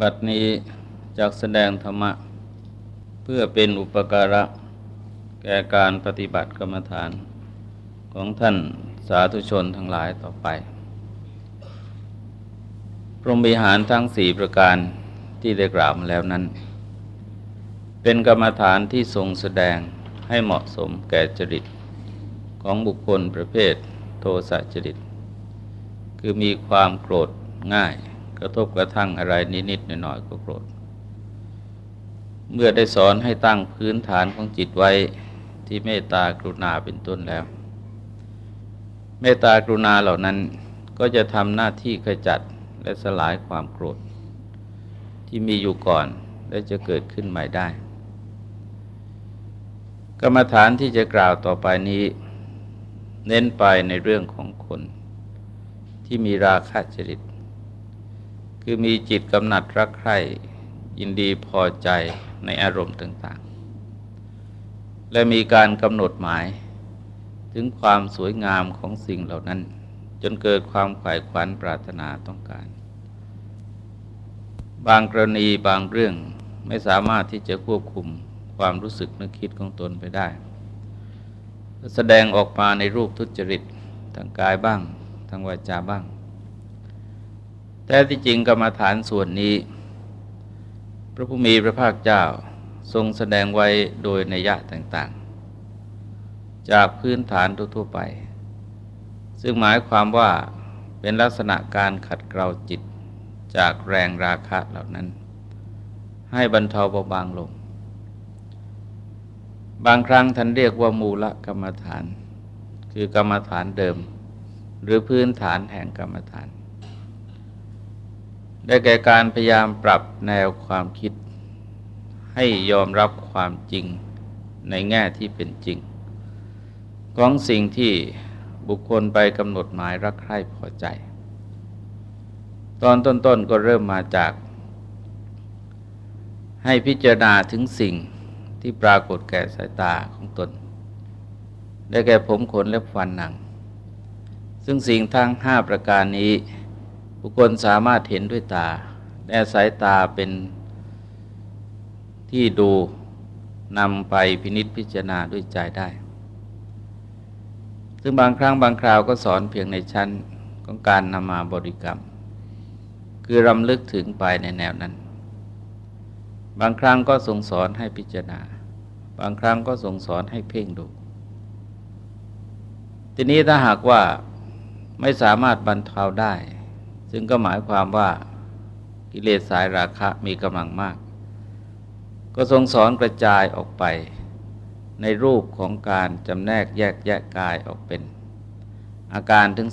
บัดนี้จากแสดงธรรมะ เพื่อเป็นอุปการะ แก่การปฏิบัติกรรมฐาน ของท่านสาธุชนทั้งหลายต่อไป พรหมิหารทั้งสี่ประการที่ได้กล่าวมาแล้วนั้น เป็นกรรมฐานที่ทรงแสดงให้เหมาะสมแก่จริต ของบุคคลประเภทโทสะจริต คือมีความโกรธง่าย กระทบกระทั่งอะไรนิดๆหน่อยๆก็โกรธ เมื่อได้สอนให้ตั้งพื้นฐานของจิตไว้ที่เมตตากรุณาเป็นต้นแล้ว เมตตากรุณาเหล่านั้นก็จะทำหน้าที่ขจัดและสลายความโกรธ ที่มีอยู่ก่อนและจะเกิดขึ้นใหม่ได้ กรรมฐานที่จะกล่าวต่อไปนี้ เน้นไปในเรื่องของคน ที่มีราคะจริต คือมีจิตกำหนัดรักใคร่ยินดีพอใจในอารมณ์ต่างๆ และมีการกำหนดหมาย ถึงความสวยงามของสิ่งเหล่านั้น จนเกิดความขวายขวัญปรารถนาต้องการ บางกรณีบางเรื่องไม่สามารถที่จะควบคุมความรู้สึกนึกคิดของตนไปได้ แสดงออกมาในรูปทุจริตทางกายบ้างทางวาจาบ้าง แต่ที่จริงกรรมฐานส่วนนี้ พระผู้มีพระภาคเจ้าทรงแสดงไว้โดยนัยยะต่างๆ จากพื้นฐานทั่วไป ซึ่งหมายความว่าเป็นลักษณะการขัดเกลาจิตจากแรงราคะเหล่านั้น ให้บรรเทาเบาบางลง บางครั้งท่านเรียกว่ามูลกรรมฐาน คือกรรมฐานเดิม หรือพื้นฐานแห่งกรรมฐาน ได้แก่การพยายามปรับแนวความคิด ให้ยอมรับความจริงในแง่ที่เป็นจริง ของสิ่งที่บุคคลไปกำหนดหมายรักใคร่พอใจ ตอนต้นๆก็เริ่มมาจาก ให้พิจารณาถึงสิ่งที่ปรากฏแก่สายตาของตน ได้แก่ผมขนและฟันหนัง ซึ่งสิ่งทั้งห้าประการนี้ บุคคลสามารถเห็นด้วยตาและสายตาเป็นที่ดูนำไปพินิษพิจารณาด้วยใจได้ ซึ่งบางครั้งบางคราวก็สอนเพียงในชั้นของการนำมาบริกรรม คือรำลึกถึงไปในแนวนั้น บางครั้งก็ทรงสอนให้พิจารณา บางครั้งก็ทรงสอนให้เพ่งดู ทีนี้ถ้าหากว่าไม่สามารถบรรเทาได้ ซึ่งก็หมายความว่ากิเลสสายราคะมีกำลังมาก ก็ทรงสอนกระจายออกไป ในรูปของการจำแนกแยกแยกกายออกเป็น อาการถึง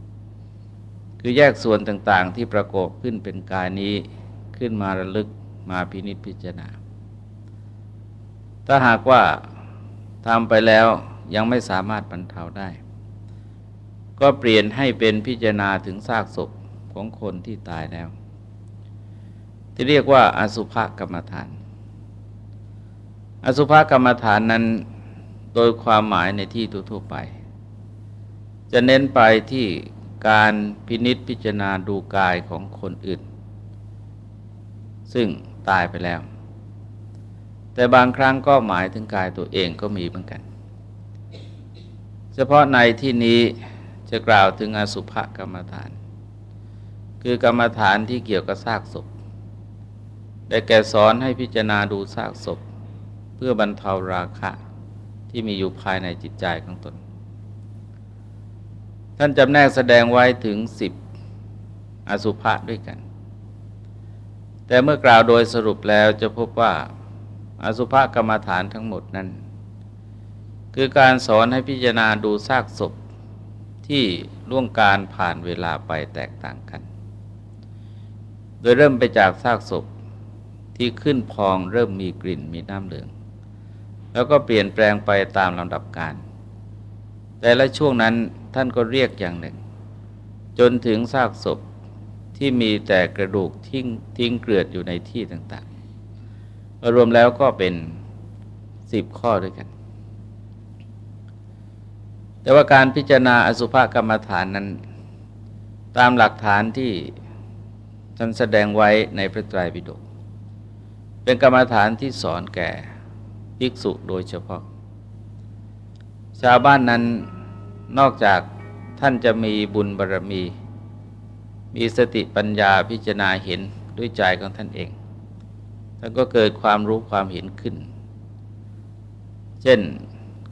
32 คือแยกส่วนต่างๆที่ประกอบขึ้นเป็นกายนี้ขึ้นมาระลึกมาพินิจพิจารณา ถ้าหากว่าทำไปแล้วยังไม่สามารถบรรเทาได้ ก็เปลี่ยนให้เป็นพิจารณาถึงซากศพของคนที่ตายแล้ว ที่เรียกว่าอสุภกรรมฐาน อสุภกรรมฐานนั้นโดยความหมายในที่ทั่วไป จะเน้นไปที่การพินิษพิจารณาดูกายของคนอื่น ซึ่งตายไปแล้ว แต่บางครั้งก็หมายถึงกายตัวเองก็มีเหมือนกัน เฉพาะในที่นี้ จะกล่าวถึงอสุภกรรมฐาน คือกรรมฐานที่เกี่ยวกับซากศพ ได้แก่สอนให้พิจารณาดูซากศพ เพื่อบรรเทาราคะที่มีอยู่ภายในจิตใจของตน ท่านจำแนกแสดงไว้ถึงสิบอสุภะด้วยกัน แต่เมื่อกล่าวโดยสรุปแล้วจะพบว่าอสุภกรรมฐานทั้งหมดนั้น คือการสอนให้พิจารณาดูซากศพ ที่ล่วงการผ่านเวลาไปแตกต่างกัน โดยเริ่มไปจากซากศพที่ขึ้นพองเริ่มมีกลิ่นมีน้ำเหลือง แล้วก็เปลี่ยนแปลงไปตามลำดับการ แต่ละช่วงนั้นท่านก็เรียกอย่างหนึ่ง จนถึงซากศพที่มีแต่กระดูกทิ้งทิ้งเกลือดอยู่ในที่ต่างๆรวมแล้วก็เป็นสิบข้อด้วยกัน แต่ว่าการพิจารณาอสุภกรรมฐานนั้น ตามหลักฐานที่ท่านแสดงไว้ในพระไตรปิฎกเป็นกรรมฐานที่สอนแก่ภิกษุโดยเฉพาะ ชาวบ้านนั้นนอกจากท่านจะมีบุญบารรมี มีสติปัญญาพิจารณาเห็นด้วยใจของท่านเอง ท่านก็เกิดความรู้ความเห็นขึ้น เช่น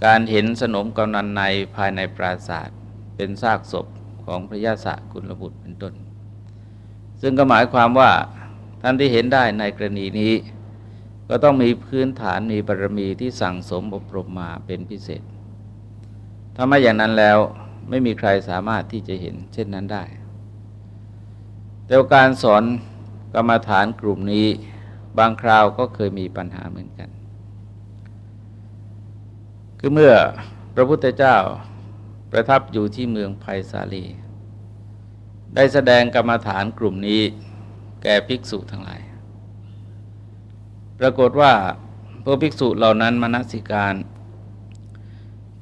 การเห็นสนมกำนันในภายในปราศาสตร์เป็นซากศพของพระยาศกุลบุตรเป็นต้น ซึ่งก็หมายความว่าท่านที่เห็นได้ในกรณีนี้ ก็ต้องมีพื้นฐานมีบารมีที่สั่งสมอบรมมาเป็นพิเศษ ถ้าไม่อย่างนั้นแล้วไม่มีใครสามารถที่จะเห็นเช่นนั้นได้ แต่การสอนกรรมฐานกลุ่มนี้บางคราวก็เคยมีปัญหาเหมือนกัน คือเมื่อพระพุทธเจ้าประทับอยู่ที่เมืองไผ่สาลี ได้แสดงกรรมฐานกลุ่มนี้แก่ภิกษุทั้งหลาย ปรากฏว่าพวกภิกษุเหล่านั้นมนสิการ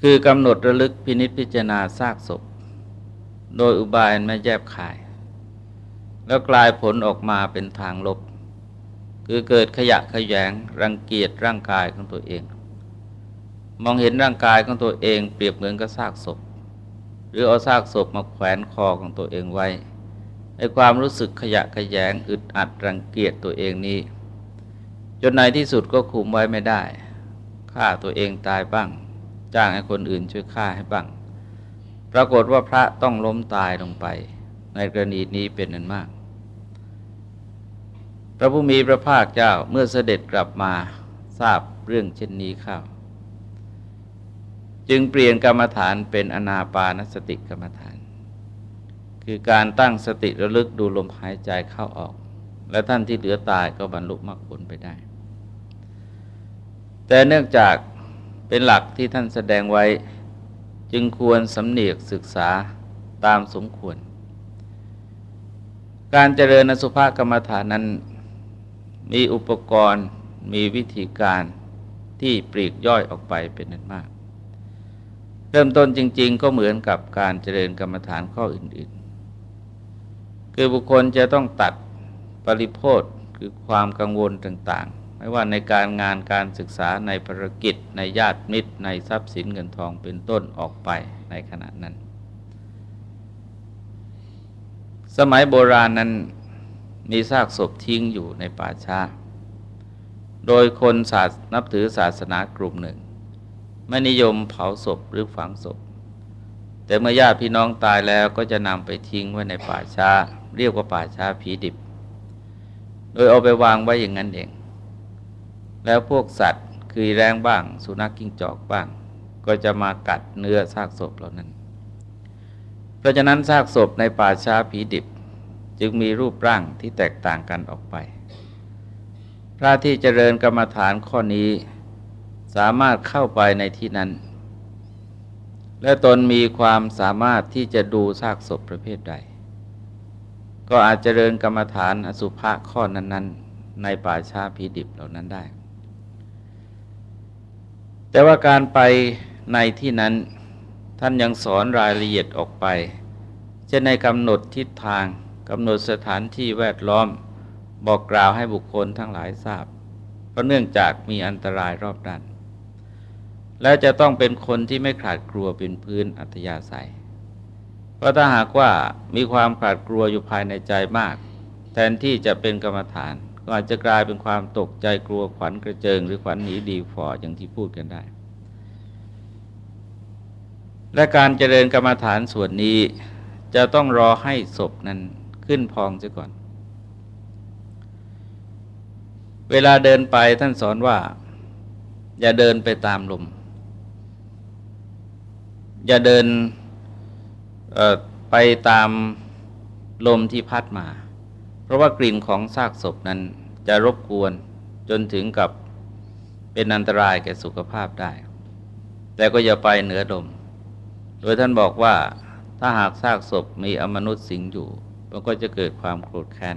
คือกำหนดระลึกพินิษพิจารณาซากศพ โดยอุบายไม่แยบขาย แล้วกลายผลออกมาเป็นทางลบ คือเกิดขยะขยง รังเกียจร่างกายของตัวเอง มองเห็นร่างกายของตัวเองเปรียบเหมือนกับซากศพ หรือเอาซากศพมาแขวนคอของตัวเองไว้ในความรู้สึกขยะขยงอึดอัดรังเกียจตัวเองนี้ จนในที่สุดก็คุมไว้ไม่ได้ฆ่าตัวเองตายบ้าง จ้างให้คนอื่นช่วยฆ่าให้บ้าง ปรากฏว่าพระต้องล้มตายลงไป ในกรณีนี้เป็นนันมาก พระผู้มีพระภาคเจ้าเมื่อเสด็จกลับมาทราบเรื่องเช่นนี้ข้าว จึงเปลี่ยนกรรมฐานเป็นอนาปานสติกรรมฐาน คือการตั้งสติระลึกดูลมหายใจเข้าออก และท่านที่เหลือตายก็บรรลุมรรคผลไปได้ แต่เนื่องจากเป็นหลักที่ท่านแสดงไว้ จึงควรสำเนียกศึกษาตามสมควร การเจริญอสุภกรรมฐานนั้นมีอุปกรณ์มีวิธีการที่ปลีกย่อยออกไปเป็นนั้นมาก เริ่มต้นจริง ๆ ก็เหมือนกับการเจริญกรรมฐานข้ออื่น ๆ คือบุคคลจะต้องตัดปริโภทคือความกังวลต่างๆ ไม่ว่าในการงานการศึกษาในภารกิจ ในญาติมิตร ในทรัพย์สินเงินทองเป็นต้นออกไปในขณะนั้น สมัยโบราณนั้นมีซากศพทิ้งอยู่ในป่าช้าโดยคนศาสนับถือศาสนากลุ่มหนึ่ง ไม่นิยมเผาศพหรือฝังศพ แต่เมื่อญาติพี่น้องตายแล้วก็จะนำไปทิ้งไว้ในป่าช้า เรียกว่าป่าช้าผีดิบ โดยเอาไปวางไว้อย่างนั้นเอง แล้วพวกสัตว์คือแรงบ้าง สุนัขกิ้งจอกบ้าง ก็จะมากัดเนื้อซากศพเหล่านั้น เพราะฉะนั้นซากศพในป่าช้าผีดิบ จึงมีรูปร่างที่แตกต่างกันออกไป พระที่เจริญกรรมฐานข้อนี้ สามารถเข้าไปในที่นั้น และตนมีความสามารถที่จะดูซากศพประเภทใด ก็อาจจะเริญกรรมฐานอสุภะข้อนั้น ๆ ในป่าชาผีดิบเหล่านั้นได้ แต่ว่าการไปในที่นั้นท่านยังสอนรายละเอียดออกไป เช่นในกำหนดทิศทางกำหนดสถานที่แวดล้อมบอกกล่าวให้บุคคลทั้งหลายทราบ เพราะเนื่องจากมีอันตรายรอบด้าน และจะต้องเป็นคนที่ไม่ขาดกลัวเป็นพื้นอัตยาศัย เพราะถ้าหากว่ามีความขาดกลัวอยู่ภายในใจมาก แทนที่จะเป็นกรรมฐาน ก็อาจจะกลายเป็นความตกใจกลัวขวัญกระเจิง หรือขวัญหนีดีฟออย่างที่พูดกันได้ และการเจริญกรรมฐานส่วนนี้ จะต้องรอให้ศพนั้นขึ้นพองเสียก่อน เวลาเดินไปท่านสอนว่า อย่าเดินไปตามลม อย่าเดินไปตามลมที่พัดมา เพราะว่ากลิ่นของซากศพนั้นจะรบกวนจนถึงกับเป็นอันตรายแก่สุขภาพได้ แต่ก็อย่าไปเหนือลม โดยท่านบอกว่าถ้าหากซากศพมีอมนุษย์สิงอยู่ มันก็จะเกิดความโกรธแค้น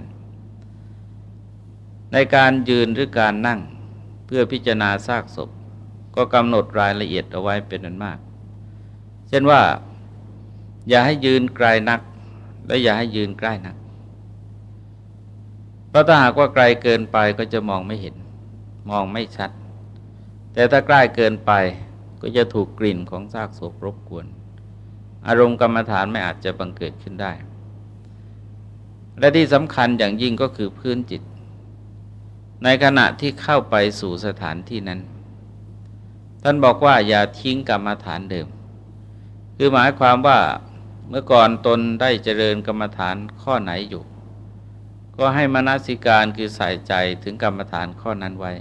ในการยืนหรือการนั่งเพื่อพิจารณาซากศพ ก็กำหนดรายละเอียดเอาไว้เป็นอันมาก เช่นว่า อย่าให้ยืนไกลนัก และอย่าให้ยืนใกล้นัก เพราะถ้าหากว่าไกลเกินไปก็จะมองไม่เห็น มองไม่ชัด แต่ถ้าใกล้เกินไปก็จะถูกกลิ่นของซากศพรบกวน อารมณ์กรรมฐานไม่อาจจะบังเกิดขึ้นได้ และที่สำคัญอย่างยิ่งก็คือพื้นจิต ในขณะที่เข้าไปสู่สถานที่นั้น ท่านบอกว่าอย่าทิ้งกรรมฐานเดิม คือหมายความว่าเมื่อก่อนตนได้เจริญกรรมฐานข้อไหนอยู่ ก็ให้มนสิการคือใส่ใจถึงกรรมฐานข้อนั้นไว้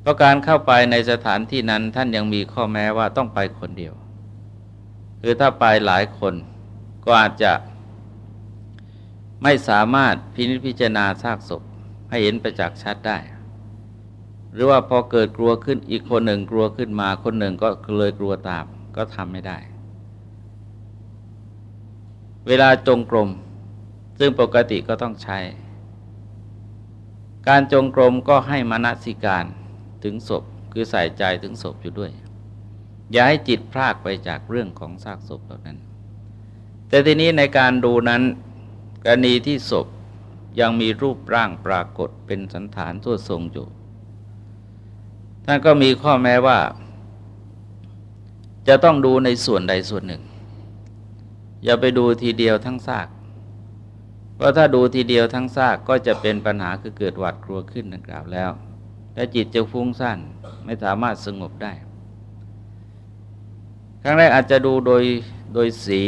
เพราะการเข้าไปในสถานที่นั้นท่านยังมีข้อแม้ว่าต้องไปคนเดียว คือถ้าไปหลายคนก็อาจจะไม่สามารถพินิจพิจารณาซากศพให้เห็นประจักษ์ชัดได้ หรือว่าพอเกิดกลัวขึ้นอีกคนหนึ่งกลัวขึ้นมาคนหนึ่งก็เลยกลัวตาม ก็ทำไม่ได้ เวลาจงกรม ซึ่งปกติก็ต้องใช้ การจงกรมก็ให้มนสิการถึงศพคือใส่ใจถึงศพอยู่ด้วย อย่าให้จิตพลากไปจากเรื่องของซากศพเหล่านั้น แต่ทีนี้ในการดูนั้นกรณีที่ศพยังมีรูปร่างปรากฏเป็นสันฐานทั่วทรงอยู่ ท่านก็มีข้อแม้ว่า จะต้องดูในส่วนใดส่วนหนึ่ง อย่าไปดูทีเดียวทั้งซาก เพราะถ้าดูทีเดียวทั้งซากก็จะเป็นปัญหาคือเกิดหวาดกลัวขึ้นดังกล่าวแล้วและจิตจะฟุ้งซ่านไม่สามารถสงบได้ ครั้งแรกอาจจะดูโดยโดยสี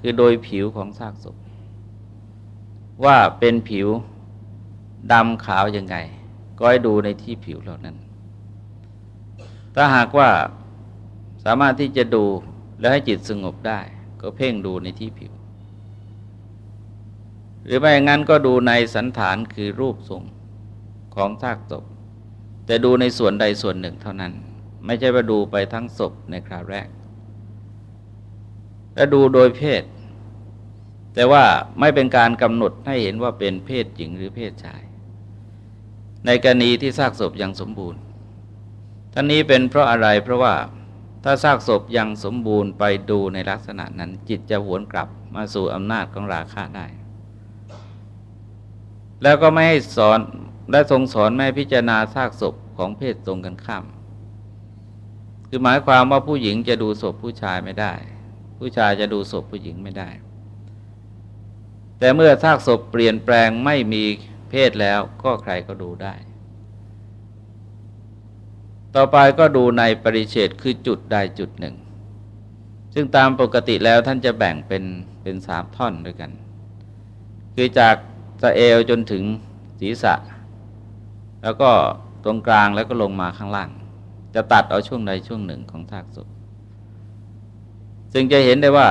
คือโดยผิวของซากศพ ว่าเป็นผิวดำขาวยังไง ก็ให้ดูในที่ผิวเหล่านั้น ถ้าหากว่าามารถที่จะดูและให้จิตสงบได้ ก็เพ่งดูในที่ผิว หรือไม่อย่างนั้นก็ดูในสันฐานคือรูปทรงของซากศพแต่ดูในส่วนใดส่วนหนึ่งเท่านั้น ไม่ใช่ว่าดูไปทั้งศพในคราวแรก และดูโดยเพศ แต่ว่าไม่เป็นการกำหนดให้เห็นว่าเป็นเพศหญิงหรือเพศชาย ในกรณีที่ซากศพยังสมบูรณ์ท่านนี้เป็นเพราะอะไรเพราะว่า ถ้าซากศพยังสมบูรณ์ไปดูในลักษณะนั้น จิตจะหวนกลับมาสู่อำนาจของราคะได้ แล้วก็ไม่ให้สอนและทรงสอนไม่พิจารณาซากศพของเพศตรงกันข้าม คือหมายความว่าผู้หญิงจะดูศพผู้ชายไม่ได้ ผู้ชายจะดูศพผู้หญิงไม่ได้ แต่เมื่อซากศพเปลี่ยนแปลงไม่มีเพศแล้วก็ใครก็ดูได้ ต่อไปก็ดูในปริเฉดคือจุดใดจุดหนึ่ง ซึ่งตามปกติแล้วท่านจะแบ่งเป็นเป็นสามท่อนด้วยกัน คือจากสะเอวจนถึงศีรษะ แล้วก็ตรงกลางแล้วก็ลงมาข้างล่าง จะตัดเอาช่วงใดช่วงหนึ่งของทากศพซึ่งจะเห็นได้ว่า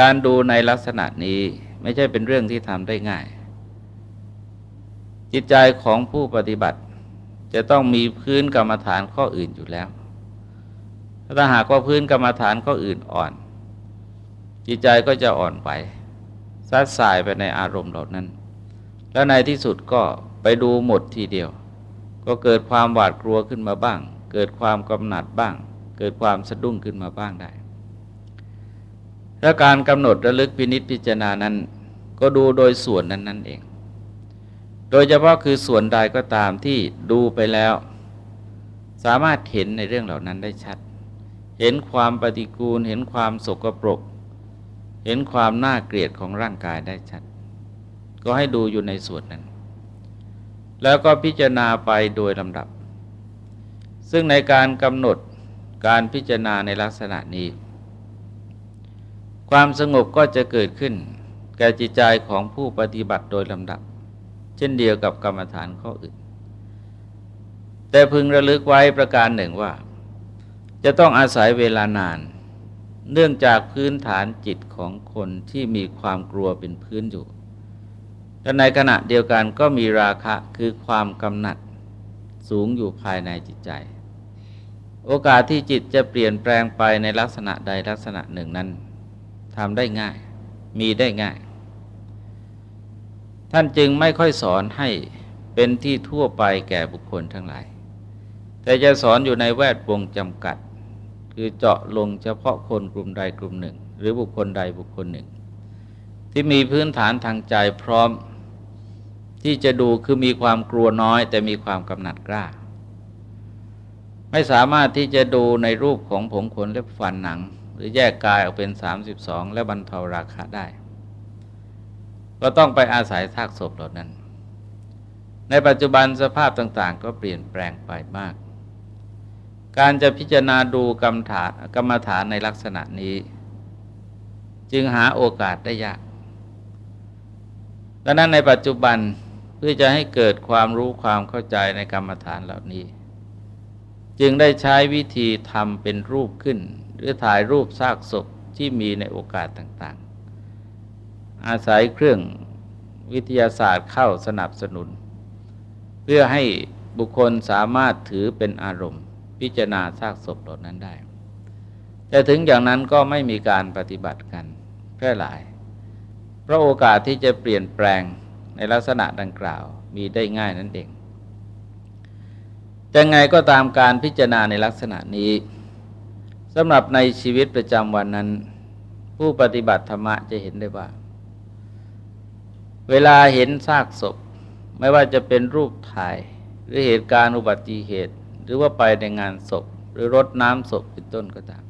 การดูในลักษณะนี้ไม่ใช่เป็นเรื่องที่ทำได้ง่าย จิตใจของผู้ปฏิบัติ จะต้องมีพื้นกรรมฐานข้ออื่นอยู่แล้วถ้าหากว่าพื้นกรรมฐานข้ออื่นอ่อน จิตใจก็จะอ่อนไปซัดสายไปในอารมณ์เหล่านั้น แล้วในที่สุดก็ไปดูหมดทีเดียว ก็เกิดความหวาดกลัวขึ้นมาบ้าง เกิดความกำหนัดบ้าง เกิดความสะดุ้งขึ้นมาบ้างได้และการกำหนดระลึกพินิษพิจารณานั้น ก็ดูโดยส่วนนั้นนั่นเอง โดยเฉพาะคือส่วนใดก็ตามที่ดูไปแล้ว สามารถเห็นในเรื่องเหล่านั้นได้ชัด เห็นความปฏิกูล เห็นความสกปรก เห็นความน่าเกลียดของร่างกายได้ชัด ก็ให้ดูอยู่ในส่วนนั้น แล้วก็พิจารณาไปโดยลำดับ ซึ่งในการกำหนดการพิจารณาในลักษณะนี้ ความสงบก็จะเกิดขึ้น แก่จิตใจของผู้ปฏิบัติโดยลำดับ เช่นเดียวกับกรรมฐานข้ออื่น แต่พึงระลึกไว้ประการหนึ่งว่า จะต้องอาศัยเวลานาน เนื่องจากพื้นฐานจิตของคนที่มีความกลัวเป็นพื้นอยู่และในขณะเดียวกันก็มีราคะคือความกำหนัดสูงอยู่ภายในจิตใจ โอกาสที่จิตจะเปลี่ยนแปลงไปในลักษณะใดลักษณะหนึ่งนั้นทำได้ง่าย มีได้ง่าย ท่านจึงไม่ค่อยสอนให้เป็นที่ทั่วไปแก่บุคคลทั้งหลาย แต่จะสอนอยู่ในแวดวงจำกัด คือเจาะลงเฉพาะคนกลุ่มใดกลุ่มหนึ่ง หรือบุคคลใดบุคคลหนึ่ง ที่มีพื้นฐานทางใจพร้อมที่จะดูคือมีความกลัวน้อย แต่มีความกำหนัดกล้า ไม่สามารถที่จะดูในรูปของผมขนเล็บฟันหนัง หรือแยกกายออกเป็น 32 และบรรเทาราคะได้ ก็ต้องไปอาศัยซากศพเหล่านั้น ในปัจจุบันสภาพต่าง ๆ ก็เปลี่ยนแปลงไปมาก การจะพิจารณาดูกรรมฐานกรรมฐานในลักษณะนี้ จึงหาโอกาสได้ยากดังนั้นในปัจจุบันเพื่อจะให้เกิดความรู้ความเข้าใจในกรรมฐานเหล่านี้ จึงได้ใช้วิธีทำเป็นรูปขึ้น หรือถ่ายรูปซากศพที่มีในโอกาสต่างๆ อาศัยเครื่องวิทยาศาสตร์เข้าสนับสนุน เพื่อให้บุคคลสามารถถือเป็นอารมณ์ พิจารณาซากศพเหล่านั้นได้ แต่ถึงอย่างนั้นก็ไม่มีการปฏิบัติกันแพร่หลาย เพราะโอกาสที่จะเปลี่ยนแปลงในลักษณะดังกล่าวมีได้ง่ายนั่นเองจะไงก็ตามการพิจารณาในลักษณะนี้สำหรับในชีวิตประจำวันนั้น ผู้ปฏิบัติธรรมะจะเห็นได้ว่า เวลาเห็นซากศพ ไม่ว่าจะเป็นรูปถ่าย หรือเหตุการณ์อุบัติเหตุ หรือว่าไปในงานศพ หรือรดน้ำศพเป็นต้นก็ตาม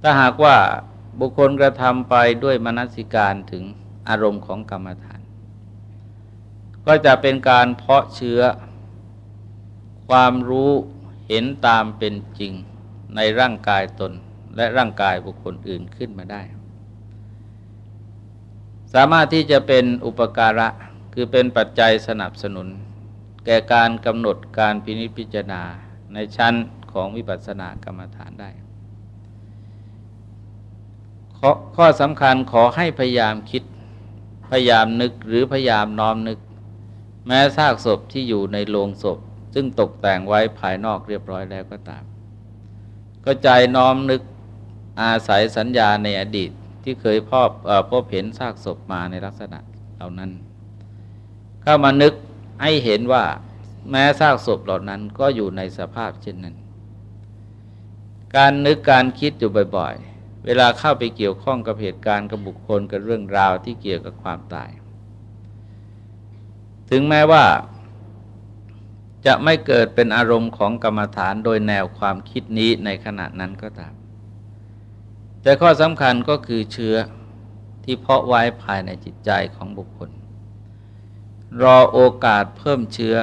ถ้าหากว่าบุคคลกระทำไปด้วยมนสิการถึงอารมณ์ของกรรมฐาน ก็จะเป็นการเพาะเชื้อ ความรู้เห็นตามเป็นจริงในร่างกายตนและร่างกายบุคคลอื่นขึ้นมาได้ สามารถที่จะเป็นอุปการะคือเป็นปัจจัยสนับสนุน แก่การกำหนดการพินิจพิจารณาในชั้นของวิปัสสนากรรมฐานได้ข้อข้อสำคัญขอให้พยายามคิดพยายามนึกหรือพยายามน้อมนึก แม้ซากศพที่อยู่ในโลงศพ ซึ่งตกแต่งไว้ภายนอกเรียบร้อยแล้วก็ตาม ก็ใจน้อมนึกอาศัยสัญญาในอดีต ที่เคยพบพบเห็นซากศพมาในลักษณะเหล่านั้น เข้ามานึกให้เห็นว่าแม้ซากศพเหล่านั้นก็อยู่ในสภาพเช่นนั้น การนึกการคิดอยู่บ่อย ๆ เวลาเข้าไปเกี่ยวข้องกับเหตุการณ์กับบุคคลกับเรื่องราวที่เกี่ยวกับความตาย ถึงแม้ว่าจะไม่เกิดเป็นอารมณ์ของกรรมฐานโดยแนวความคิดนี้ในขณะนั้นก็ตาม แต่ข้อสำคัญก็คือเชื้อที่เพาะไว้ภายในจิตใจของบุคคล รอโอกาสเพิ่มเชื้อ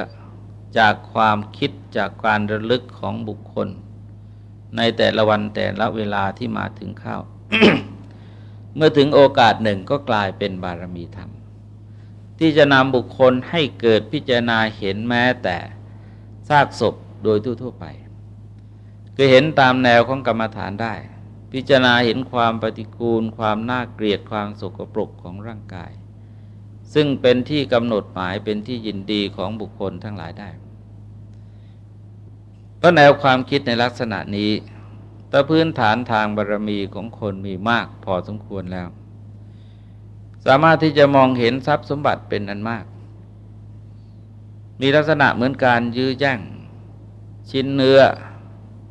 จากความคิดจากการระลึกของบุคคล ในแต่ละวันแต่ละเวลาที่มาถึงข้าว เมื่อถึงโอกาสหนึ่งก็กลายเป็นบารมีธรรม ที่จะนำบุคคลให้เกิดพิจารณาเห็นแม้แต่ซากศพโดยทั่วไป คือเห็นตามแนวของกรรมฐานได้ พิจารณาเห็นความปฏิกูล ความน่าเกลียดความสกปรกของร่างกาย ซึ่งเป็นที่กำหนดหมายเป็นที่ยินดีของบุคคลทั้งหลายได้เพราะแนวความคิดในลักษณะนี้ถ้าพื้นฐานทางบารรมีของคนมีมากพอสมควรแล้ว สามารถที่จะมองเห็นทรัพย์สมบัติเป็นอันมาก มีลักษณะเหมือนการยื้อแย่งชิ้นเนื้อ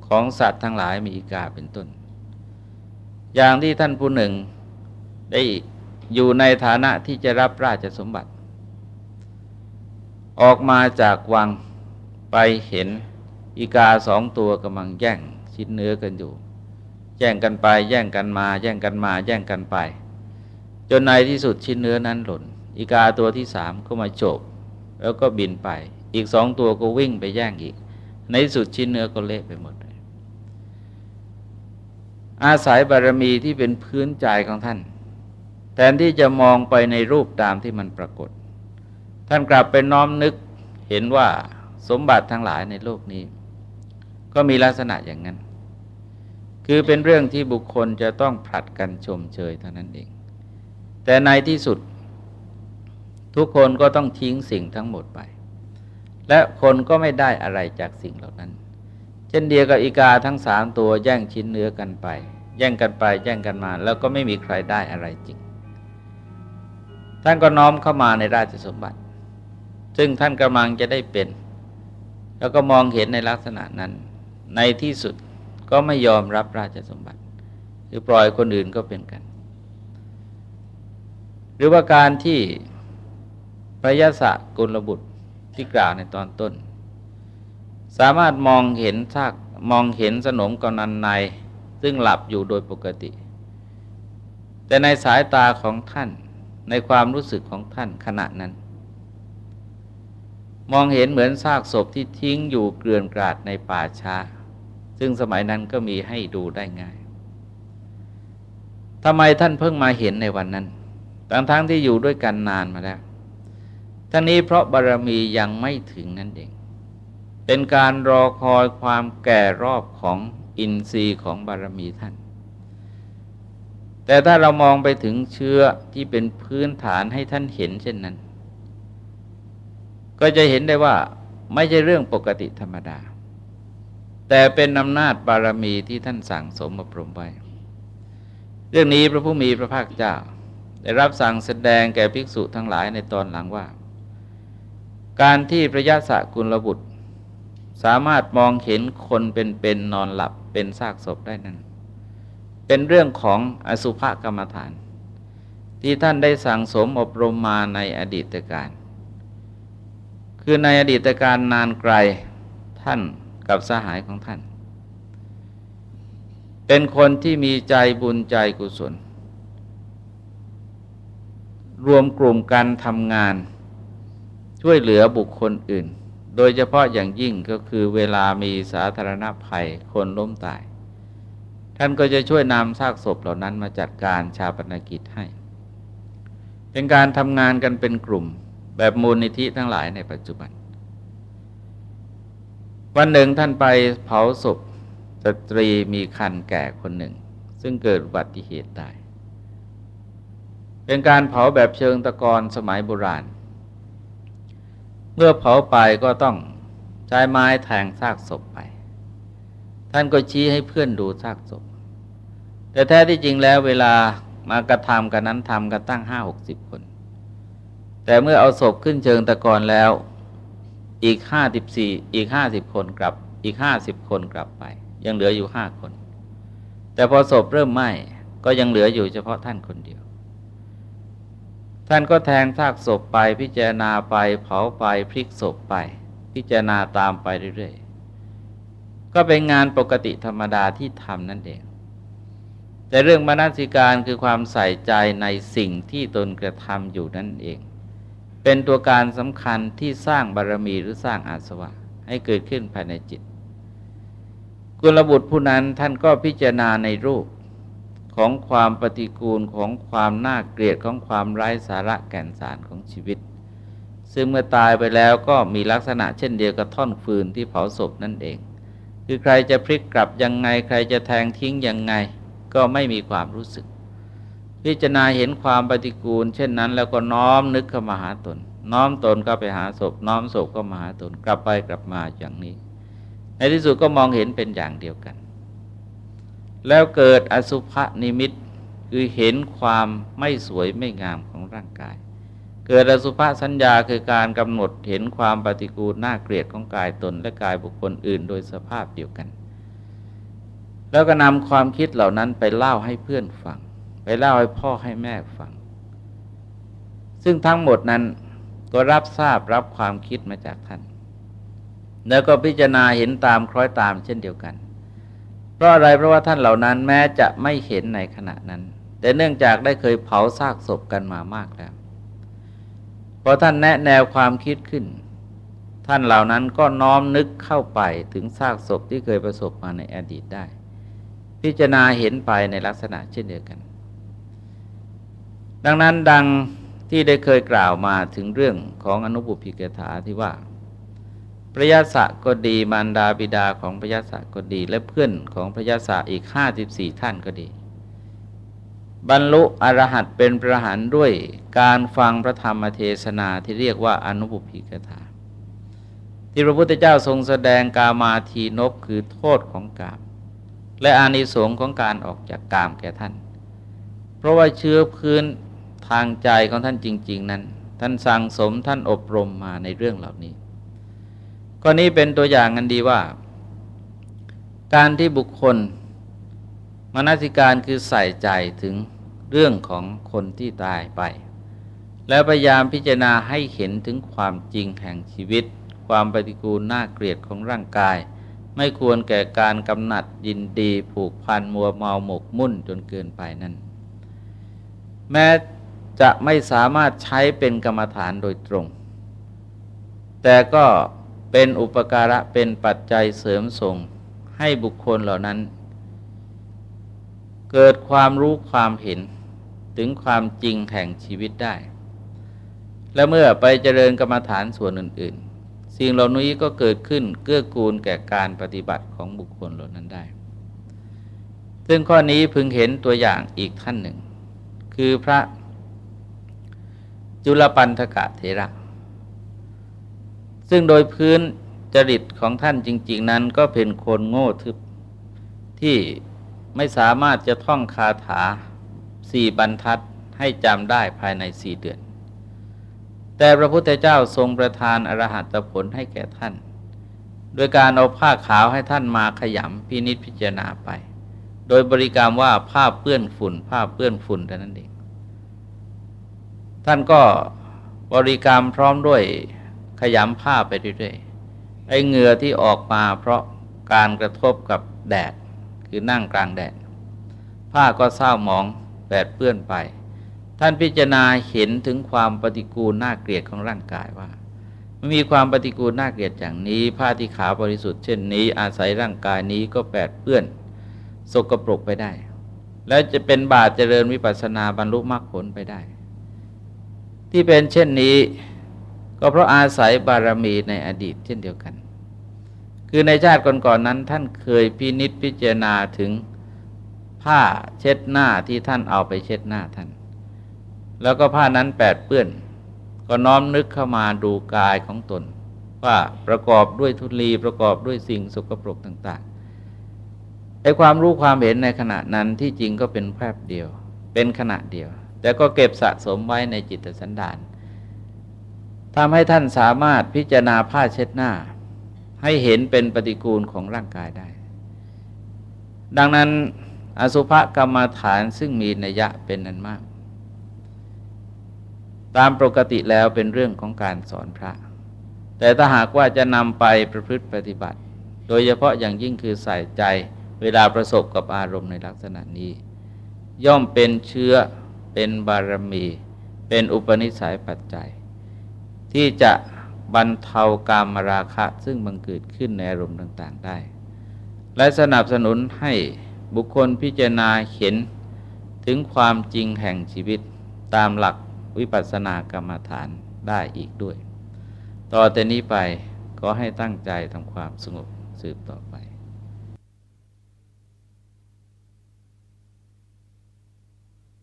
ของสัตว์ทั้งหลายมีอีกาเป็นต้น อย่างที่ท่านผู้หนึ่งได้อยู่ในฐานะที่จะรับราชสมบัติ ออกมาจากวังไปเห็นอีกาสองตัวกำลังแย่งชิ้นเนื้อกันอยู่ แย่งกันไป แย่งกันมา แย่งกันมา แย่งกันไป จนในที่สุดชิ้นเนื้อนั้นหล่น อีกาตัวที่สามก็มาโฉบแล้วก็บินไป อีกสองตัวก็วิ่งไปแย่งอีก ในที่สุดชิ้นเนื้อก็เละไปหมด อาศัยบารมีที่เป็นพื้นใจของท่าน แทนที่จะมองไปในรูปตามที่มันปรากฏ ท่านกลับไปน้อมนึกเห็นว่าสมบัติทั้งหลายในโลกนี้ ก็มีลักษณะอย่างนั้น คือเป็นเรื่องที่บุคคลจะต้องผลัดกันชมเชยเท่านั้นเอง แต่ในที่สุด ทุกคนก็ต้องทิ้งสิ่งทั้งหมดไป และคนก็ไม่ได้อะไรจากสิ่งเหล่านั้น ช่นเดียวกับอีกาทั้งสามตัวแย่งชิ้นเนื้อกันไป แย่งกันไปแย่งกันมา แล้วก็ไม่มีใครได้อะไรจริง ท่านก็น้อมเข้ามาในราชสมบัติ ซึ่งท่านกำลังจะได้เป็น แล้วก็มองเห็นในลักษณะนั้น ในที่สุดก็ไม่ยอมรับราชสมบัติ คือปล่อยคนอื่นก็เป็นกัน หรือว่าการที่พระยะสะกุลบุตรที่กล่าวในตอนต้น สามารถมองเห็นซากมองเห็นสนมกนันใน ซึ่งหลับอยู่โดยปกติ แต่ในสายตาของท่านในความรู้สึกของท่านขณะนั้น มองเห็นเหมือนซากศพที่ทิ้งอยู่เกลื่อนกราดในป่าช้า ซึ่งสมัยนั้นก็มีให้ดูได้ง่ายทำไมท่านเพิ่งมาเห็นในวันนั้นทั้งๆทที่อยู่ด้วยกันนานมาแล้วทั้งนี้เพราะบารรมียังไม่ถึงนั่นเอง เป็นการรอคอยความแก่รอบของอินทรีย์ของบารมีท่าน แต่ถ้าเรามองไปถึงเชื้อที่เป็นพื้นฐานให้ท่านเห็นเช่นนั้น ก็จะเห็นได้ว่าไม่ใช่เรื่องปกติธรรมดา แต่เป็นอำนาจบารมีที่ท่านสั่งสมอบรมไว้ เรื่องนี้พระผู้มีพระภาคเจ้า ได้รับสั่งแสดงแก่ภิกษุทั้งหลายในตอนหลังว่า การที่พระยาศกุลบุตร สามารถมองเห็นคนเป็นๆนนอนหลับเป็นซากศพได้นั้น เป็นเรื่องของอสุภกรรมฐาน ที่ท่านได้สั่งสมอบรมมาในอดีตการ คือในอดีตการนานไกลท่านกับสหายของท่าน เป็นคนที่มีใจบุญใจกุศล รวมกลุ่มกันทำงาน ช่วยเหลือบุคคลอื่น โดยเฉพาะอย่างยิ่งก็คือเวลามีสาธารณภัยคนล้มตาย ท่านก็จะช่วยนำซากศพเหล่านั้นมาจัดการชาปนกิจให้ เป็นการทำงานกันเป็นกลุ่มแบบมูลนิธิทั้งหลายในปัจจุบัน วันหนึ่งท่านไปเผาศพสตรีมีคันแก่คนหนึ่ง ซึ่งเกิดอุบัติเหตุตาย เป็นการเผาแบบเชิงตะกอนสมัยโบราณ เมื่อเผาไปก็ต้องใช้ไม้แทงซากศพไป ท่านก็ชี้ให้เพื่อนดูซากศพ แต่แท้ที่จริงแล้วเวลามากระทำกันนั้นทำกันตั้งห้าหกสิบคน แต่เมื่อเอาศพขึ้นเชิงตะกอนแล้วอีกห้าสิบสี่อีกห้าสิบคนกลับ อีกห้าสิบคนกลับไป ยังเหลืออยู่ห้าคน แต่พอศพเริ่มไหม้ก็ยังเหลืออยู่เฉพาะท่านคนเดียว ท่านก็แทงซากศพไปพิจารณาไปเผาไปพลิกศพไป พิจารณาตามไปเรื่อยๆ ก็เป็นงานปกติธรรมดาที่ทำนั่นเอง แต่เรื่องมนสิการคือความใส่ใจในสิ่งที่ตนกระทำอยู่นั่นเอง เป็นตัวการสำคัญที่สร้างบารรมีหรือสร้างอาสวะ ให้เกิดขึ้นภายในจิต กุลบุตรผู้นั้นท่านก็พิจารณาในรูป ของความปฏิกูลของความน่าเกลียดของความไร้สาระแก่นสารของชีวิต ซึ่งเมื่อตายไปแล้วก็มีลักษณะเช่นเดียวกับท่อนฟืนที่เผาศพนั่นเอง คือใครจะพลิกกลับยังไง ใครจะแทงทิ้งยังไง ก็ไม่มีความรู้สึก พิจารณาเห็นความปฏิกูล เช่นนั้นแล้วก็น้อมนึกเข้ามาหาตน น้อมตนก็ไปหาศพ น้อมศพก็มาหาตนกลับไปกลับมาอย่างนี้ ในที่สุดก็มองเห็นเป็นอย่างเดียวกัน แล้วเกิดอสุภนิมิตคือเห็นความไม่สวยไม่งามของร่างกาย เกิดอสุภสัญญาคือการกำหนดเห็นความปฏิกูลน่าเกลียดของกายตนและกายบุคคลอื่น โดยสภาพเดียวกัน แล้วก็นำความคิดเหล่านั้นไปเล่าให้เพื่อนฟัง ไปเล่าให้พ่อให้แม่ฟัง ซึ่งทั้งหมดนั้นก็รับทราบรับความคิดมาจากท่าน แล้วก็พิจารณาเห็นตามคล้อยตามเช่นเดียวกัน เพราะอะไรเพราะว่าท่านเหล่านั้นแม้จะไม่เห็นในขณะนั้น แต่เนื่องจากได้เคยเผาซากศพกันมามากแล้วพอท่านแนะแนวความคิดขึ้น ท่านเหล่านั้นก็น้อมนึกเข้าไปถึงซากศพที่เคยประสบมาในอดีตได้ พิจารณาเห็นไปในลักษณะเช่นเดียวกัน ดังนั้นดังที่ได้เคยกล่าวมาถึงเรื่องของอนุบุพิกถาที่ว่า พระยาศก็ดีมารดาบิดาของพระยาศก็ดี และเพื่อนของพระยาศอีกห้าสิบสี่ท่านก็ดี บรรลุอรหัตเป็นพระหันด้วยการฟังพระธรรมเทศนาที่เรียกว่าอนุบุพิกถาที่พระพุทธเจ้าทรงแสดงกามาทีนบคือโทษของกาม และอานิสงส์ของการออกจากกามแก่ท่าน เพราะว่าเชื้อพื้นทางใจของท่านจริง ๆ นั้น ท่านสั่งสมท่านอบรมมาในเรื่องเหล่านี้ ก็นี้เป็นตัวอย่างกันดีว่า การที่บุคคลมนสิการคือใส่ใจถึงเรื่องของคนที่ตายไป แล้วพยายามพิจารณาให้เห็นถึงความจริงแห่งชีวิต ความปฏิกูลน่าเกลียดของร่างกาย ไม่ควรแก่การกำหนัดยินดีผูกพันมัวเมาหมกมุ่นจนเกินไปนั้นแม้จะไม่สามารถใช้เป็นกรรมฐานโดยตรง แต่ก็ เป็นอุปการะเป็นปัจจัยเสริมส่งให้บุคคลเหล่านั้น เกิดความรู้ความเห็นถึงความจริงแห่งชีวิตได้ และเมื่อไปเจริญกรรมฐานส่วนอื่น ๆ สิ่งเหล่านี้ก็เกิดขึ้นเกื้อกูลแก่การปฏิบัติของบุคคลเหล่านั้นได้ ซึ่งข้อนี้พึงเห็นตัวอย่างอีกท่านหนึ่ง คือพระจุลปันธกะเทระ ซึ่งโดยพื้นจริตของท่านจริง ๆ นั้นก็เป็นคนโง่ทึบที่ไม่สามารถจะท่องคาถาสี่บรรทัดให้จำได้ภายในสี่เดือน แต่พระพุทธเจ้าทรงประทานอรหัตผลให้แก่ท่าน โดยการเอาผ้าขาวให้ท่านมาขยำพินิษพิจารณาไป โดยบริกรรมว่าผ้าเปื้อนฝุ่น ผ้าเปื้อนฝุ่นแต่นั้นเอง ท่านก็บริกรรมพร้อมด้วย ขยำผ้าไปเรื่อยๆไอ้เหงื่อที่ออกมาเพราะการกระทบกับแดด คือนั่งกลางแดด ผ้าก็เศร้าหมองแปดเปื้อนไป ท่านพิจารณาเห็นถึงความปฏิกูลน่าเกลียดของร่างกายว่ามันมีความปฏิกูลน่าเกลียดอย่างนี้ ผ้าที่ขาวบริสุทธิ์เช่นนี้ อาศัยร่างกายนี้ก็แปดเปื้อนสกปรกไปได้ แล้วจะเป็นบาตเจริญวิปัสสนาบรรลุมรรคผลไปได้ ที่เป็นเช่นนี้ ก็เพราะอาศัยบารมีในอดีตเช่นเดียวกัน คือในชาติก่อนๆนนั้นท่านเคยพินิษพิจารณาถึงผ้าเช็ดหน้าที่ท่านเอาไปเช็ดหน้าท่าน แล้วก็ผ้านั้นแปดเปื้อน ก็น้อมนึกเข้ามาดูกายของตน ว่าประกอบด้วยทุลีประกอบด้วยสิ่งสกปรกต่างๆไอความรู้ความเห็นในขณะนั้นที่จริงก็เป็นแพบเดียว เป็นขณะเดียว แต่ก็เก็บสะสมไว้ในจิตสันดาน ทำให้ท่านสามารถพิจารณาผ้าเช็ดหน้า ให้เห็นเป็นปฏิกูลของร่างกายได้ ดังนั้นอสุภกรรมฐานซึ่งมีนัยยะเป็นนันมาก ตามปกติแล้วเป็นเรื่องของการสอนพระ แต่ถ้าหากว่าจะนำไปประพฤติปฏิบัติ โดยเฉพาะอย่างยิ่งคือใส่ใจเวลาประสบกับอารมณ์ในลักษณะนี้ ย่อมเป็นเชื้อเป็นบารมี เป็นอุปนิสัยปัจจัย ที่จะบรรเทากามราคะ ซึ่งบังเกิดขึ้นในอารมณ์ต่าง ๆ ได้ และสนับสนุนให้บุคคลพิจารณาเห็นถึงความจริงแห่งชีวิตตามหลักวิปัสสนากรรมฐานได้อีกด้วย ต่อแต่นี้ไปก็ให้ตั้งใจทำความสงบสืบต่อไป